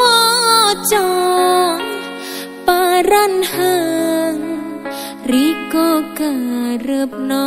Waca paran hang riko karepno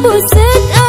Pusat